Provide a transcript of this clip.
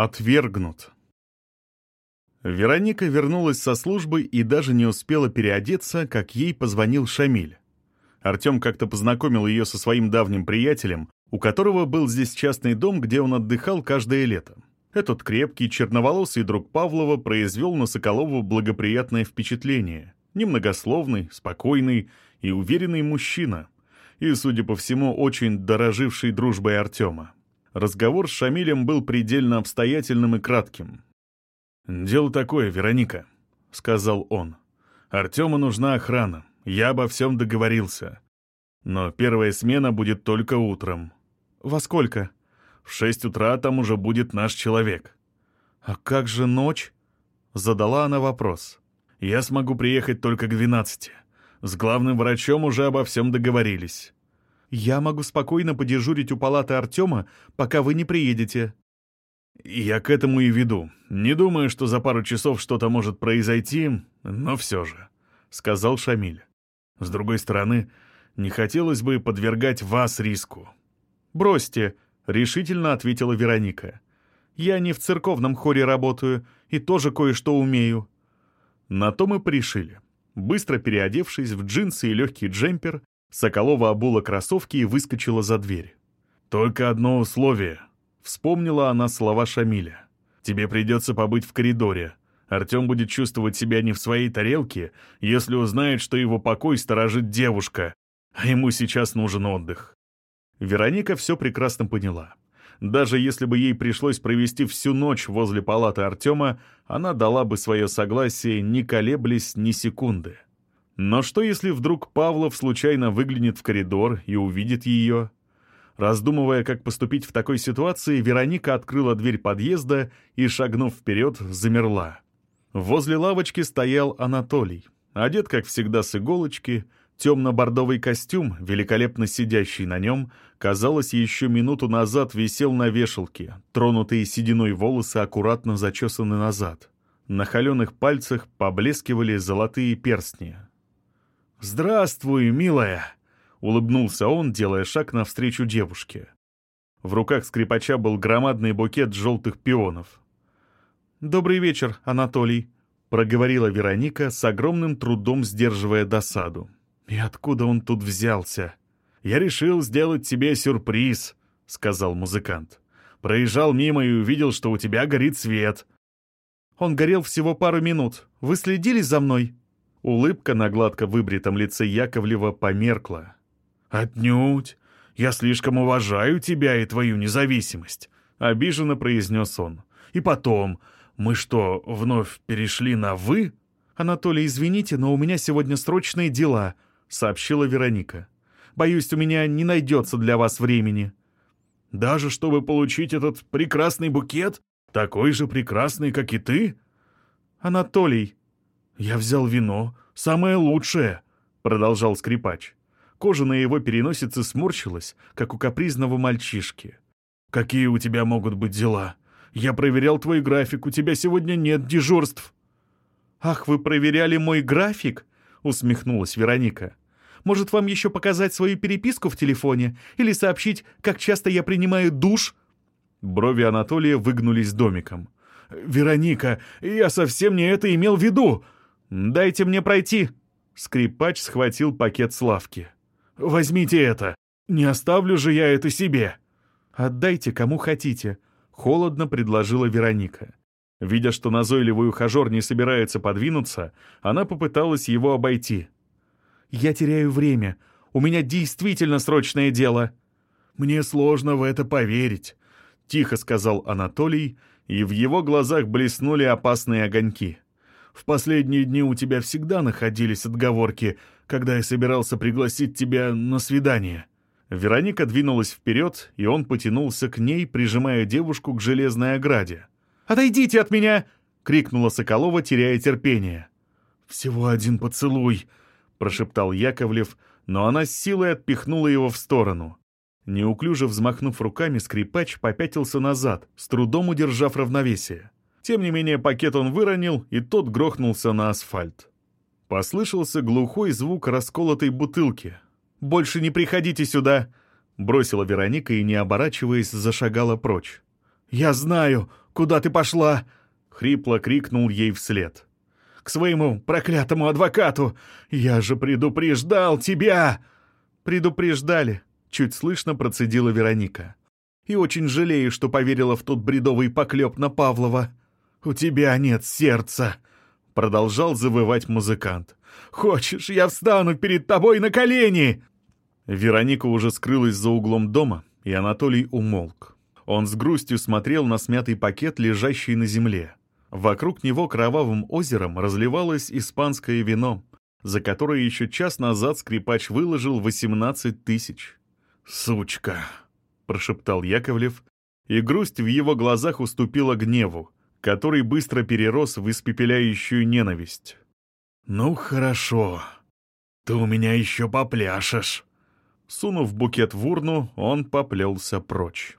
Отвергнут. Вероника вернулась со службы и даже не успела переодеться, как ей позвонил Шамиль. Артем как-то познакомил ее со своим давним приятелем, у которого был здесь частный дом, где он отдыхал каждое лето. Этот крепкий, черноволосый друг Павлова произвел на Соколову благоприятное впечатление. Немногословный, спокойный и уверенный мужчина. И, судя по всему, очень дороживший дружбой Артема. Разговор с Шамилем был предельно обстоятельным и кратким. «Дело такое, Вероника», — сказал он. «Артему нужна охрана. Я обо всем договорился. Но первая смена будет только утром». «Во сколько?» «В шесть утра там уже будет наш человек». «А как же ночь?» — задала она вопрос. «Я смогу приехать только к двенадцати. С главным врачом уже обо всем договорились». Я могу спокойно подежурить у палаты Артема, пока вы не приедете». «Я к этому и веду. Не думаю, что за пару часов что-то может произойти, но все же», — сказал Шамиль. «С другой стороны, не хотелось бы подвергать вас риску». «Бросьте», — решительно ответила Вероника. «Я не в церковном хоре работаю и тоже кое-что умею». На то мы пришили. Быстро переодевшись в джинсы и легкий джемпер, Соколова обула кроссовки и выскочила за дверь. «Только одно условие», — вспомнила она слова Шамиля. «Тебе придется побыть в коридоре. Артем будет чувствовать себя не в своей тарелке, если узнает, что его покой сторожит девушка, а ему сейчас нужен отдых». Вероника все прекрасно поняла. Даже если бы ей пришлось провести всю ночь возле палаты Артема, она дала бы свое согласие, не колеблясь ни секунды. Но что, если вдруг Павлов случайно выглянет в коридор и увидит ее? Раздумывая, как поступить в такой ситуации, Вероника открыла дверь подъезда и, шагнув вперед, замерла. Возле лавочки стоял Анатолий, одет, как всегда, с иголочки, темно-бордовый костюм, великолепно сидящий на нем, казалось, еще минуту назад висел на вешалке, тронутые сединой волосы аккуратно зачесаны назад. На холеных пальцах поблескивали золотые перстни, «Здравствуй, милая!» — улыбнулся он, делая шаг навстречу девушке. В руках скрипача был громадный букет желтых пионов. «Добрый вечер, Анатолий», — проговорила Вероника, с огромным трудом сдерживая досаду. «И откуда он тут взялся?» «Я решил сделать тебе сюрприз», — сказал музыкант. «Проезжал мимо и увидел, что у тебя горит свет». «Он горел всего пару минут. Вы следили за мной?» Улыбка на гладко выбритом лице Яковлева померкла. «Отнюдь! Я слишком уважаю тебя и твою независимость», — обиженно произнес он. «И потом, мы что, вновь перешли на «вы»?» «Анатолий, извините, но у меня сегодня срочные дела», — сообщила Вероника. «Боюсь, у меня не найдется для вас времени». «Даже чтобы получить этот прекрасный букет? Такой же прекрасный, как и ты?» «Анатолий», «Я взял вино, самое лучшее», — продолжал скрипач. Кожа на его переносице сморщилась, как у капризного мальчишки. «Какие у тебя могут быть дела? Я проверял твой график, у тебя сегодня нет дежурств». «Ах, вы проверяли мой график?» — усмехнулась Вероника. «Может, вам еще показать свою переписку в телефоне или сообщить, как часто я принимаю душ?» Брови Анатолия выгнулись домиком. «Вероника, я совсем не это имел в виду!» «Дайте мне пройти!» Скрипач схватил пакет с лавки. «Возьмите это! Не оставлю же я это себе!» «Отдайте кому хотите», — холодно предложила Вероника. Видя, что назойливый ухажер не собирается подвинуться, она попыталась его обойти. «Я теряю время. У меня действительно срочное дело». «Мне сложно в это поверить», — тихо сказал Анатолий, и в его глазах блеснули опасные огоньки. В последние дни у тебя всегда находились отговорки, когда я собирался пригласить тебя на свидание». Вероника двинулась вперед, и он потянулся к ней, прижимая девушку к железной ограде. «Отойдите от меня!» — крикнула Соколова, теряя терпение. «Всего один поцелуй!» — прошептал Яковлев, но она с силой отпихнула его в сторону. Неуклюже взмахнув руками, скрипач попятился назад, с трудом удержав равновесие. Тем не менее, пакет он выронил, и тот грохнулся на асфальт. Послышался глухой звук расколотой бутылки. «Больше не приходите сюда!» — бросила Вероника и, не оборачиваясь, зашагала прочь. «Я знаю, куда ты пошла?» — хрипло крикнул ей вслед. «К своему проклятому адвокату! Я же предупреждал тебя!» «Предупреждали», — чуть слышно процедила Вероника. «И очень жалею, что поверила в тот бредовый поклеп на Павлова. У тебя нет сердца!» — продолжал завывать музыкант. «Хочешь, я встану перед тобой на колени?» Вероника уже скрылась за углом дома, и Анатолий умолк. Он с грустью смотрел на смятый пакет, лежащий на земле. Вокруг него кровавым озером разливалось испанское вино, за которое еще час назад скрипач выложил 18 тысяч. «Сучка!» — прошептал Яковлев, и грусть в его глазах уступила гневу, который быстро перерос в испепеляющую ненависть. «Ну хорошо, ты у меня еще попляшешь!» Сунув букет в урну, он поплелся прочь.